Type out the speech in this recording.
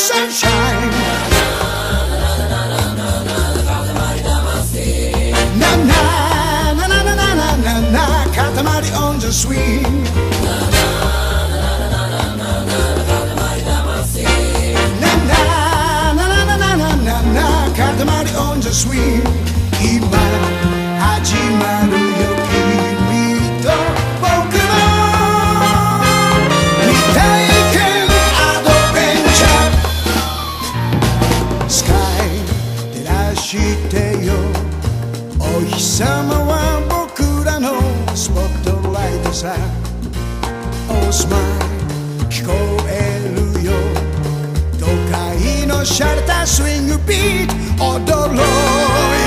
sunshine. Na na na na na na na na na on the swing. Na na na na na na na na na na na na na na on the swing. してよ。お日様は僕らのスポットライトさ。おスマイル聞こえるよ。都会のシャルタースイングビート踊ろう。よ